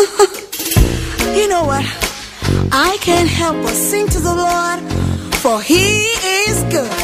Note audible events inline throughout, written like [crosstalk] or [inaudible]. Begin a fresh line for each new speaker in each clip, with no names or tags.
[laughs] you know what? I can't help but sing to the Lord, for He is good.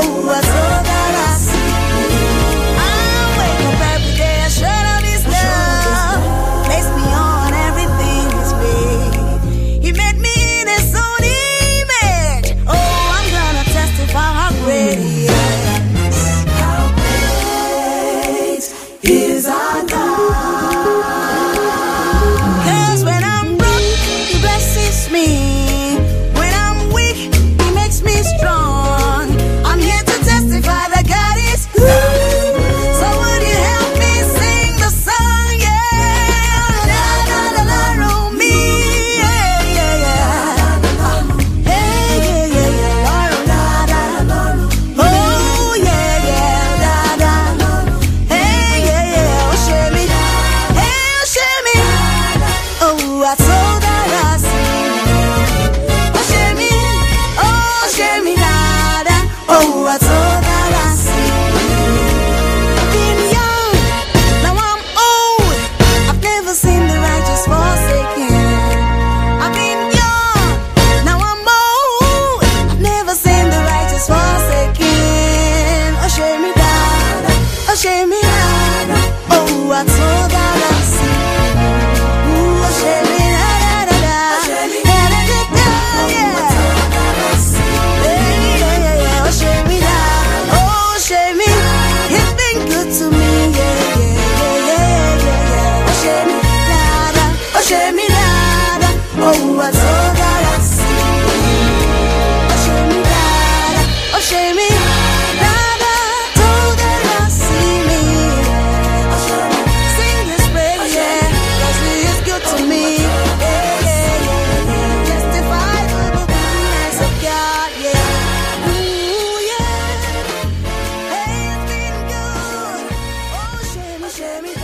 know Jamie.